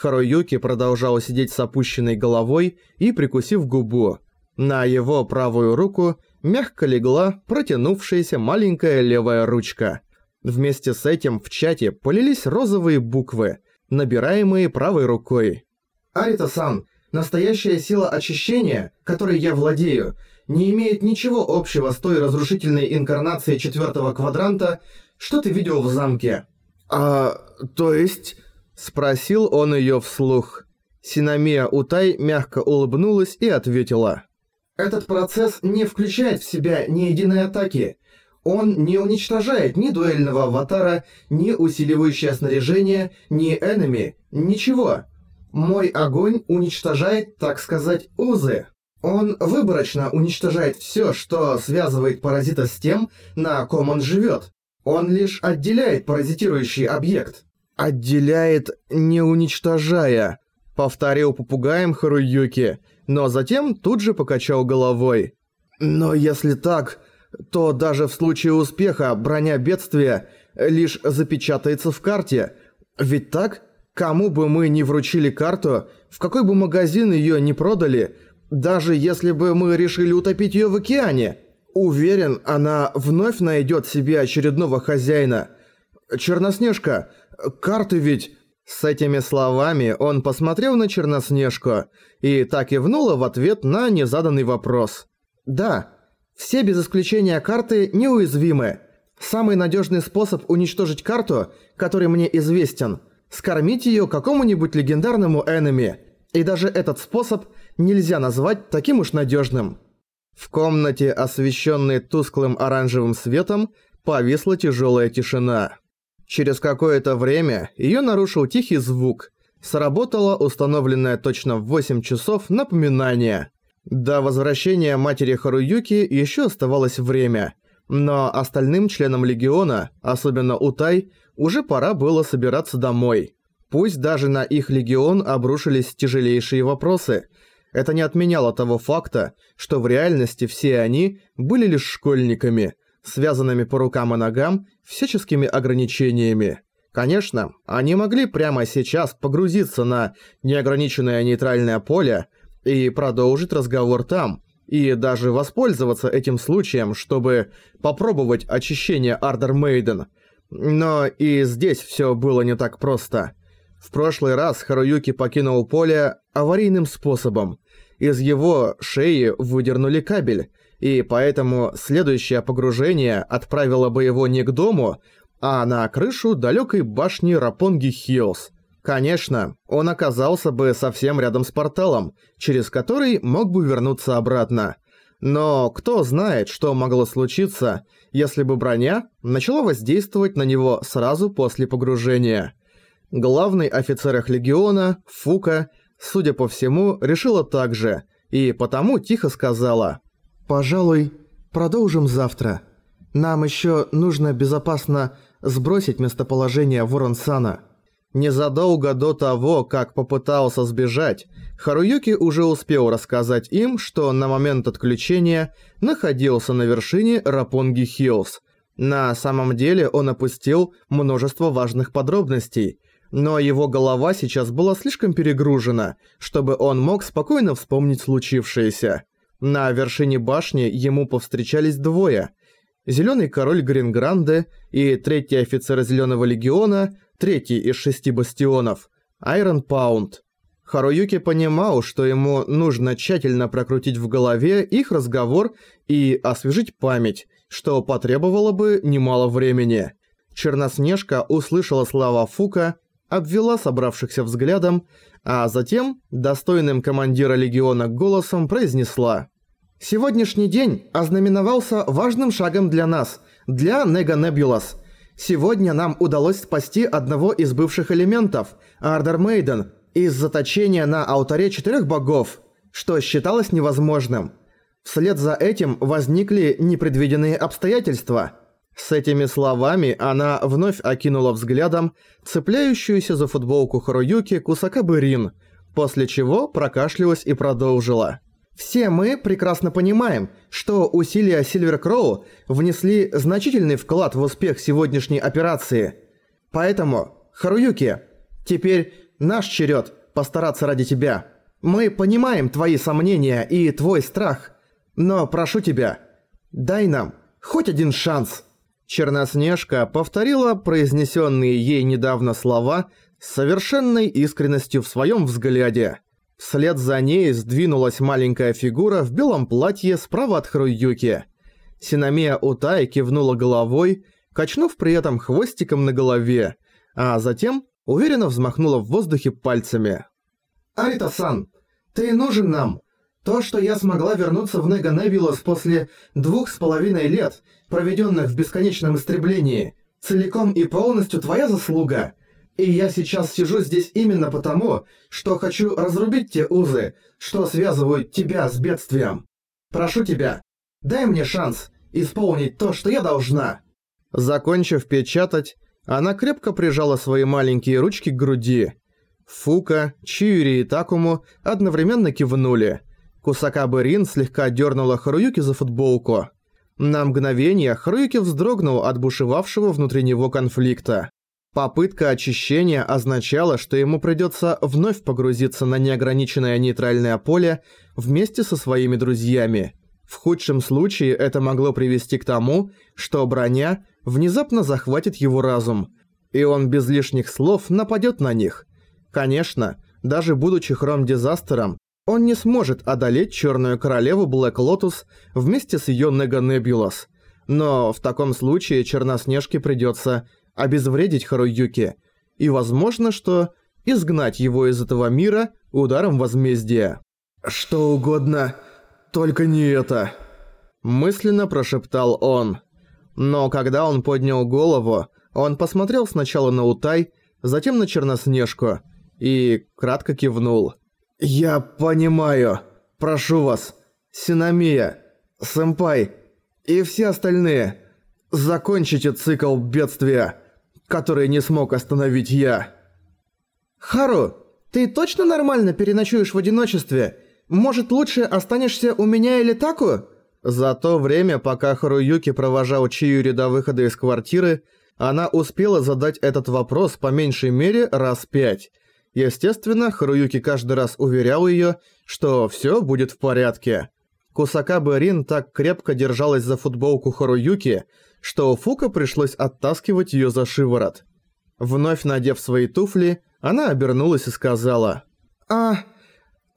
Харуюки продолжал сидеть с опущенной головой и прикусив губу. На его правую руку мягко легла протянувшаяся маленькая левая ручка. Вместе с этим в чате полились розовые буквы, набираемые правой рукой. «Арита-сан, настоящая сила очищения, которой я владею, не имеет ничего общего с той разрушительной инкарнацией четвертого квадранта, что ты видел в замке». «А, то есть...» – спросил он её вслух. Синамия Утай мягко улыбнулась и ответила. «Этот процесс не включает в себя ни единой атаки. Он не уничтожает ни дуэльного аватара, ни усиливающее снаряжение, ни энеми, ничего. Мой огонь уничтожает, так сказать, узы. Он выборочно уничтожает всё, что связывает паразита с тем, на ком он живёт. Он лишь отделяет паразитирующий объект. «Отделяет, не уничтожая», — повторил попугаем Харуюки, но затем тут же покачал головой. «Но если так, то даже в случае успеха броня бедствия лишь запечатается в карте. Ведь так, кому бы мы ни вручили карту, в какой бы магазин её не продали, даже если бы мы решили утопить её в океане, уверен, она вновь найдёт себе очередного хозяина. Черноснежка, карты ведь... С этими словами он посмотрел на Черноснежку и так и внула в ответ на незаданный вопрос. «Да, все без исключения карты неуязвимы. Самый надежный способ уничтожить карту, который мне известен, скормить ее какому-нибудь легендарному энеми. И даже этот способ нельзя назвать таким уж надежным. В комнате, освещенной тусклым оранжевым светом, повисла тяжелая тишина. Через какое-то время ее нарушил тихий звук. Сработало установленное точно в 8 часов напоминание. До возвращения матери Харуюки еще оставалось время, но остальным членам Легиона, особенно Утай, уже пора было собираться домой. Пусть даже на их Легион обрушились тяжелейшие вопросы, это не отменяло того факта, что в реальности все они были лишь школьниками, связанными по рукам и ногам всяческими ограничениями. Конечно, они могли прямо сейчас погрузиться на неограниченное нейтральное поле, и продолжить разговор там, и даже воспользоваться этим случаем, чтобы попробовать очищение Ардер Мейден. Но и здесь все было не так просто. В прошлый раз Харуюки покинул поле аварийным способом. Из его шеи выдернули кабель, и поэтому следующее погружение отправило бы его не к дому, а на крышу далекой башни Рапонги Хиллз – Конечно, он оказался бы совсем рядом с порталом, через который мог бы вернуться обратно. Но кто знает, что могло случиться, если бы броня начала воздействовать на него сразу после погружения. Главный офицер их легиона, Фука, судя по всему, решила так же, и потому тихо сказала «Пожалуй, продолжим завтра. Нам еще нужно безопасно сбросить местоположение Воронсана». Незадолго до того, как попытался сбежать, Харуюки уже успел рассказать им, что на момент отключения находился на вершине Рапонги Хиллз. На самом деле он опустил множество важных подробностей, но его голова сейчас была слишком перегружена, чтобы он мог спокойно вспомнить случившееся. На вершине башни ему повстречались двое. Зелёный король Грингранде и третий офицер Зелёного легиона – третий из шести бастионов, Айрон Паунд. Харуюки понимал, что ему нужно тщательно прокрутить в голове их разговор и освежить память, что потребовало бы немало времени. Черноснежка услышала слова Фука, обвела собравшихся взглядом, а затем, достойным командира легиона голосом, произнесла «Сегодняшний день ознаменовался важным шагом для нас, для Нега Небулас. Сегодня нам удалось спасти одного из бывших элементов, Ардер Мейден, из заточения на алтаре четырех богов, что считалось невозможным. Вслед за этим возникли непредвиденные обстоятельства. С этими словами она вновь окинула взглядом цепляющуюся за футболку Харуюки Кусакабы Рин, после чего прокашлялась и продолжила. Все мы прекрасно понимаем, что усилия Сильвер Кроу внесли значительный вклад в успех сегодняшней операции. Поэтому, Харуюки, теперь Наш черед постараться ради тебя. Мы понимаем твои сомнения и твой страх. Но прошу тебя, дай нам хоть один шанс». Черноснежка повторила произнесенные ей недавно слова с совершенной искренностью в своем взгляде. Вслед за ней сдвинулась маленькая фигура в белом платье справа от Харуюки. Синамия Утай кивнула головой, качнув при этом хвостиком на голове, а затем уверенно взмахнула в воздухе пальцами. «Арита-сан, ты нужен нам. То, что я смогла вернуться в Нега Небулос после двух с половиной лет, проведенных в бесконечном истреблении, целиком и полностью твоя заслуга. И я сейчас сижу здесь именно потому, что хочу разрубить те узы, что связывают тебя с бедствием. Прошу тебя, дай мне шанс исполнить то, что я должна». Закончив печатать, она крепко прижала свои маленькие ручки к груди. Фука, Чиури и Такому одновременно кивнули. Кусакабы Рин слегка дернула Харуюки за футболку. На мгновение Харуюки вздрогнул от бушевавшего внутри него конфликта. Попытка очищения означала, что ему придется вновь погрузиться на неограниченное нейтральное поле вместе со своими друзьями. В худшем случае это могло привести к тому, что броня внезапно захватит его разум, и он без лишних слов нападет на них. Конечно, даже будучи Хром-дизастером, он не сможет одолеть Черную Королеву Блэк Лотус вместе с ее Нега Небулас. Но в таком случае Черноснежке придется обезвредить Харуюки, и возможно, что изгнать его из этого мира ударом возмездия. «Что угодно, только не это», – мысленно прошептал он. Но когда он поднял голову, он посмотрел сначала на Утай, затем на Черноснежку и кратко кивнул. «Я понимаю. Прошу вас, Синамия, Сэмпай и все остальные, закончите цикл бедствия, который не смог остановить я». «Хару, ты точно нормально переночуешь в одиночестве? Может, лучше останешься у меня или Таку?» За то время, пока Харуюки провожал Чиюри до выхода из квартиры, она успела задать этот вопрос по меньшей мере раз пять. Естественно, Харуюки каждый раз уверял её, что всё будет в порядке. Кусакабе Рин так крепко держалась за футболку Харуюки, что Фука пришлось оттаскивать её за шиворот. Вновь надев свои туфли, она обернулась и сказала «А,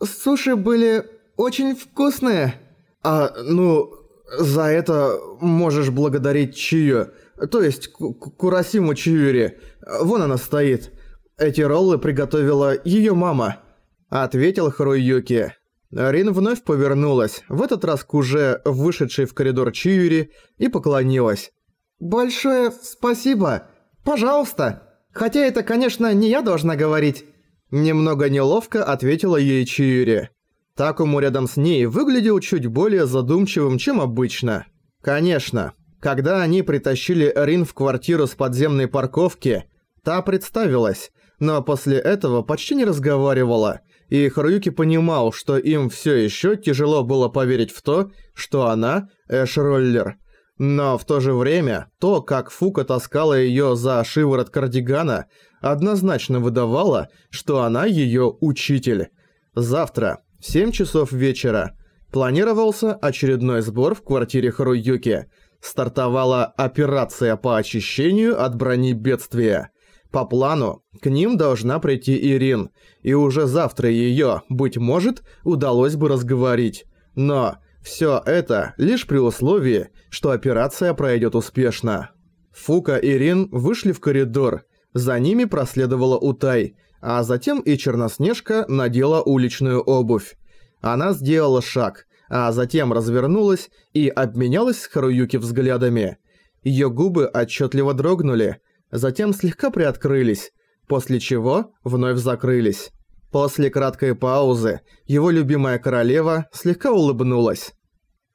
суши были очень вкусные». А, ну, за это можешь благодарить Чию, то есть Курасиму Чиюри. Вон она стоит. Эти роллы приготовила её мама», — ответил Харуюки. Рин вновь повернулась, в этот раз к уже вышедшей в коридор Чиюри, и поклонилась. «Большое спасибо. Пожалуйста. Хотя это, конечно, не я должна говорить». Немного неловко ответила ей Чиюри. Такому рядом с ней выглядел чуть более задумчивым, чем обычно. Конечно, когда они притащили Рин в квартиру с подземной парковки, та представилась, но после этого почти не разговаривала, и Харуюки понимал, что им всё ещё тяжело было поверить в то, что она Эш-роллер. Но в то же время, то, как Фука таскала её за шиворот кардигана, однозначно выдавало, что она её учитель. Завтра, в 7 часов вечера планировался очередной сбор в квартире Харуюки. Стартовала операция по очищению от брони бедствия. По плану, к ним должна прийти Ирин, и уже завтра её, быть может, удалось бы разговорить. Но всё это лишь при условии, что операция пройдёт успешно. Фука и Рин вышли в коридор, за ними проследовала Утай, а затем и Черноснежка надела уличную обувь. Она сделала шаг, а затем развернулась и обменялась с Харуюки взглядами. Её губы отчетливо дрогнули, затем слегка приоткрылись, после чего вновь закрылись. После краткой паузы его любимая королева слегка улыбнулась.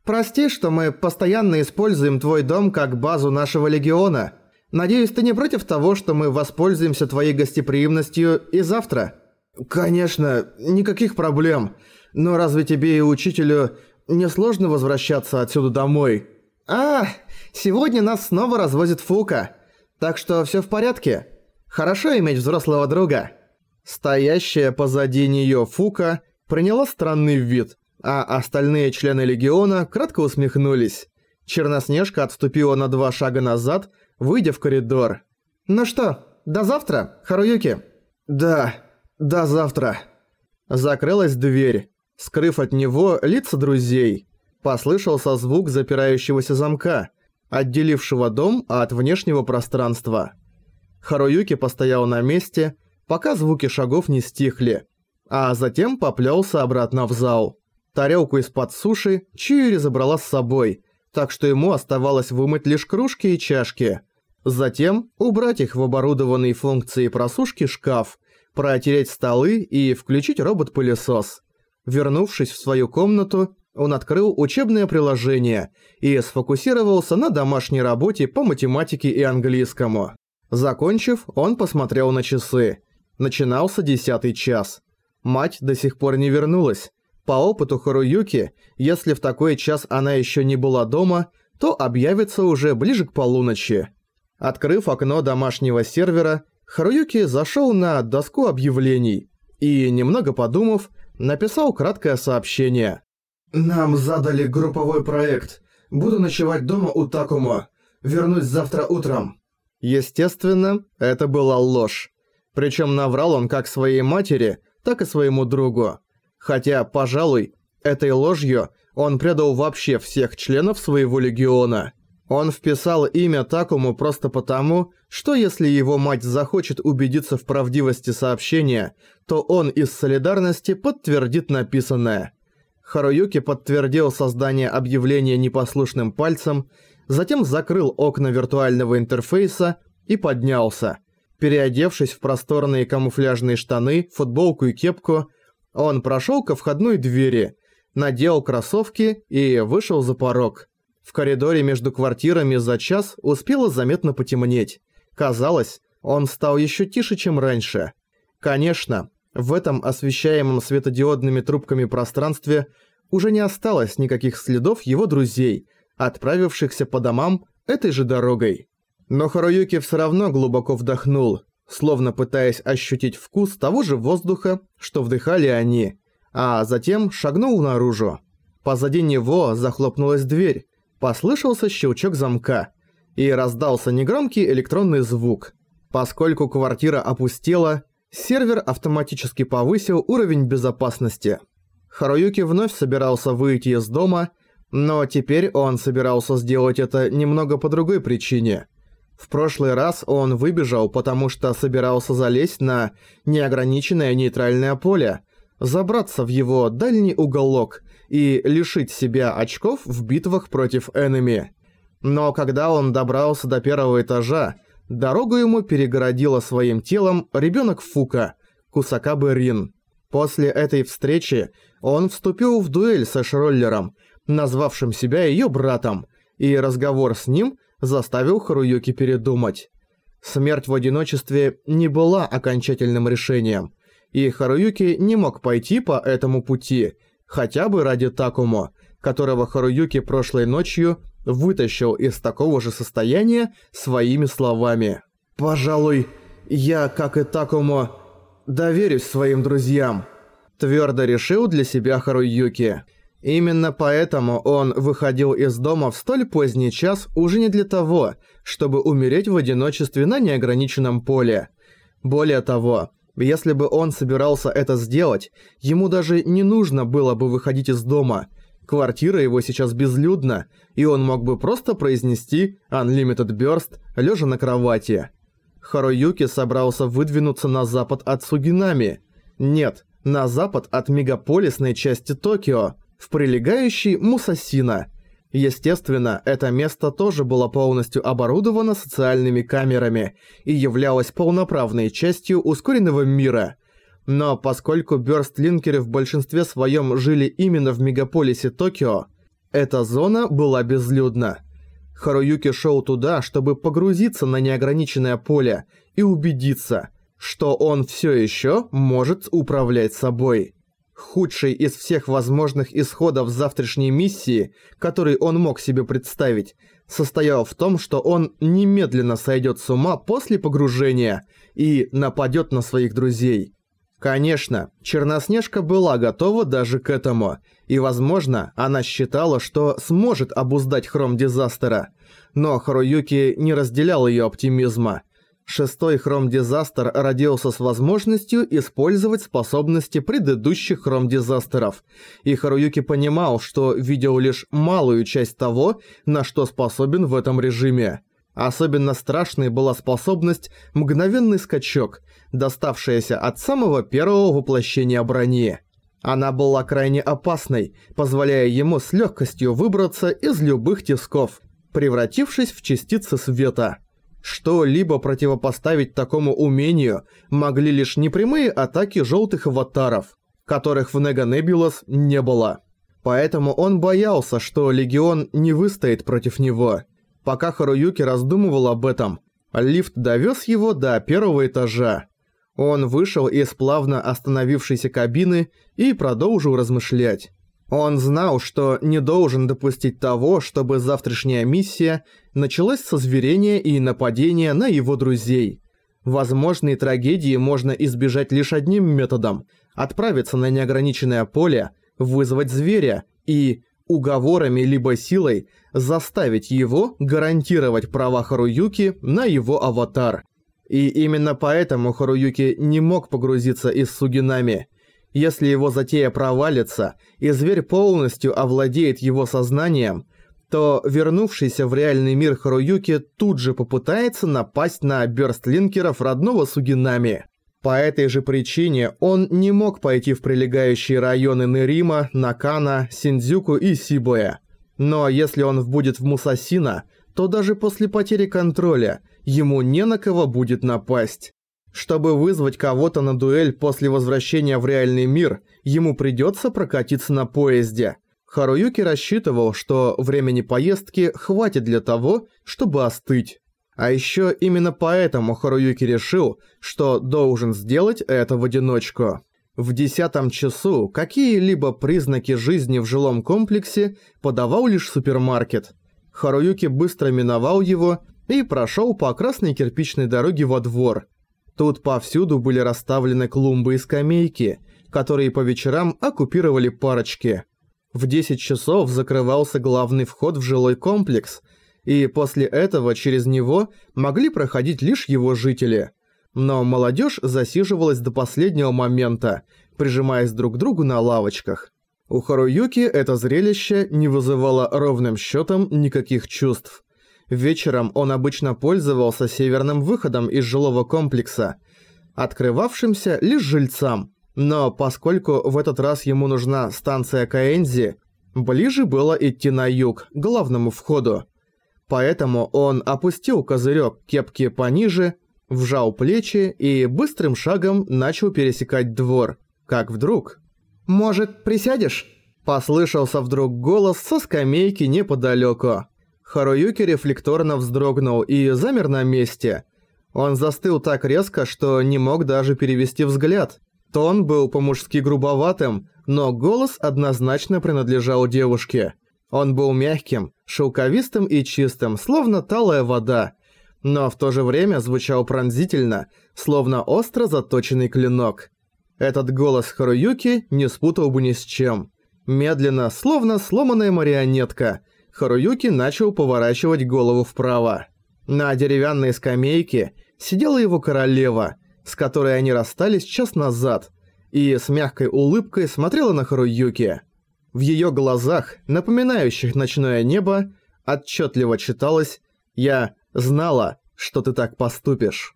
«Прости, что мы постоянно используем твой дом как базу нашего легиона», Надеюсь, ты не против того, что мы воспользуемся твоей гостеприимностью и завтра?» «Конечно, никаких проблем. Но разве тебе и учителю не сложно возвращаться отсюда домой?» «А, сегодня нас снова развозит Фука. Так что всё в порядке. Хорошо иметь взрослого друга». Стоящая позади неё Фука приняла странный вид, а остальные члены Легиона кратко усмехнулись. Черноснежка отступила на два шага назад, выйдя в коридор. «Ну что, до завтра, Харуюки?» «Да, до завтра». Закрылась дверь, скрыв от него лица друзей. Послышался звук запирающегося замка, отделившего дом от внешнего пространства. Харуюки постоял на месте, пока звуки шагов не стихли, а затем поплелся обратно в зал. Тарелку из-под суши Чиури забрала с собой, так что ему оставалось вымыть лишь кружки и чашки. Затем убрать их в оборудованный функцией просушки шкаф, протереть столы и включить робот-пылесос. Вернувшись в свою комнату, он открыл учебное приложение и сфокусировался на домашней работе по математике и английскому. Закончив, он посмотрел на часы. Начинался десятый час. Мать до сих пор не вернулась. По опыту Харуюки, если в такой час она еще не была дома, то объявится уже ближе к полуночи. Открыв окно домашнего сервера, Харуюки зашел на доску объявлений и, немного подумав, написал краткое сообщение. «Нам задали групповой проект. Буду ночевать дома у Такумо. Вернусь завтра утром». Естественно, это была ложь. Причем наврал он как своей матери, так и своему другу. Хотя, пожалуй, этой ложью он предал вообще всех членов своего легиона. Он вписал имя Такому просто потому, что если его мать захочет убедиться в правдивости сообщения, то он из солидарности подтвердит написанное. Харуюки подтвердил создание объявления непослушным пальцем, затем закрыл окна виртуального интерфейса и поднялся. Переодевшись в просторные камуфляжные штаны, футболку и кепку, он прошел ко входной двери, надел кроссовки и вышел за порог. В коридоре между квартирами за час успело заметно потемнеть. Казалось, он стал еще тише, чем раньше. Конечно, в этом освещаемом светодиодными трубками пространстве уже не осталось никаких следов его друзей, отправившихся по домам этой же дорогой. Но Харуюки все равно глубоко вдохнул, словно пытаясь ощутить вкус того же воздуха, что вдыхали они, а затем шагнул наружу. Позади него захлопнулась дверь, Послышался щелчок замка, и раздался негромкий электронный звук. Поскольку квартира опустела, сервер автоматически повысил уровень безопасности. Харуюки вновь собирался выйти из дома, но теперь он собирался сделать это немного по другой причине. В прошлый раз он выбежал, потому что собирался залезть на неограниченное нейтральное поле, забраться в его дальний уголок и лишить себя очков в битвах против энеми. Но когда он добрался до первого этажа, дорогу ему перегородила своим телом ребенок Фука, Кусакабе Рин. После этой встречи он вступил в дуэль со Шроллером, назвавшим себя ее братом, и разговор с ним заставил Харуюки передумать. Смерть в одиночестве не была окончательным решением, и Харуюки не мог пойти по этому пути – Хотя бы ради Такумо, которого Харуюки прошлой ночью вытащил из такого же состояния своими словами. «Пожалуй, я, как и Такумо, доверюсь своим друзьям», твердо решил для себя Харуюки. Именно поэтому он выходил из дома в столь поздний час уже не для того, чтобы умереть в одиночестве на неограниченном поле. Более того, если бы он собирался это сделать, ему даже не нужно было бы выходить из дома. Квартира его сейчас безлюдна, и он мог бы просто произнести «Unlimited Burst» лежа на кровати. Харуюки собрался выдвинуться на запад от Сугинами. Нет, на запад от мегаполисной части Токио, в прилегающий Мусасина – Естественно, это место тоже было полностью оборудовано социальными камерами и являлось полноправной частью ускоренного мира. Но поскольку бёрстлинкеры в большинстве своем жили именно в мегаполисе Токио, эта зона была безлюдна. Харуюки шел туда, чтобы погрузиться на неограниченное поле и убедиться, что он все еще может управлять собой. Худший из всех возможных исходов завтрашней миссии, который он мог себе представить, состоял в том, что он немедленно сойдет с ума после погружения и нападет на своих друзей. Конечно, Черноснежка была готова даже к этому, и, возможно, она считала, что сможет обуздать Хром Дизастера. Но Харуюки не разделял её оптимизма. Шестой Хром Дизастер родился с возможностью использовать способности предыдущих Хром Дизастеров, и Харуюки понимал, что видел лишь малую часть того, на что способен в этом режиме. Особенно страшной была способность «Мгновенный скачок», доставшаяся от самого первого воплощения брони. Она была крайне опасной, позволяя ему с легкостью выбраться из любых тисков, превратившись в частицы света. Что-либо противопоставить такому умению могли лишь непрямые атаки желтых аватаров, которых в Нега Небулас не было. Поэтому он боялся, что Легион не выстоит против него. Пока Харуюки раздумывал об этом, лифт довез его до первого этажа. Он вышел из плавно остановившейся кабины и продолжил размышлять. Он знал, что не должен допустить того, чтобы завтрашняя миссия началась со зверения и нападения на его друзей. Возможные трагедии можно избежать лишь одним методом – отправиться на неограниченное поле, вызвать зверя и, уговорами либо силой, заставить его гарантировать права Харуюки на его аватар. И именно поэтому Харуюки не мог погрузиться из Сугинами. Если его затея провалится, и зверь полностью овладеет его сознанием, то вернувшийся в реальный мир Харуюки тут же попытается напасть на бёрстлинкеров родного Сугинами. По этой же причине он не мог пойти в прилегающие районы Нерима, Накана, Синдзюку и Сибоя. Но если он будет в Мусасина, то даже после потери контроля ему не на кого будет напасть. Чтобы вызвать кого-то на дуэль после возвращения в реальный мир, ему придется прокатиться на поезде. Харуюки рассчитывал, что времени поездки хватит для того, чтобы остыть. А еще именно поэтому Харуюки решил, что должен сделать это в одиночку. В десятом часу какие-либо признаки жизни в жилом комплексе подавал лишь супермаркет. Харуюки быстро миновал его и прошел по красной кирпичной дороге во двор. Тут повсюду были расставлены клумбы и скамейки, которые по вечерам оккупировали парочки. В 10 часов закрывался главный вход в жилой комплекс, и после этого через него могли проходить лишь его жители. Но молодежь засиживалась до последнего момента, прижимаясь друг к другу на лавочках. У Харуюки это зрелище не вызывало ровным счетом никаких чувств. Вечером он обычно пользовался северным выходом из жилого комплекса, открывавшимся лишь жильцам. Но поскольку в этот раз ему нужна станция Каэнзи, ближе было идти на юг, к главному входу. Поэтому он опустил козырек кепки пониже, вжал плечи и быстрым шагом начал пересекать двор. Как вдруг... «Может, присядешь?» Послышался вдруг голос со скамейки неподалеку. Харуюки рефлекторно вздрогнул и замер на месте. Он застыл так резко, что не мог даже перевести взгляд. Тон был по-мужски грубоватым, но голос однозначно принадлежал девушке. Он был мягким, шелковистым и чистым, словно талая вода, но в то же время звучал пронзительно, словно остро заточенный клинок. Этот голос Харуюки не спутал бы ни с чем. Медленно, словно сломанная марионетка – Харуюки начал поворачивать голову вправо. На деревянной скамейке сидела его королева, с которой они расстались час назад, и с мягкой улыбкой смотрела на Харуюки. В её глазах, напоминающих ночное небо, отчётливо читалось «Я знала, что ты так поступишь».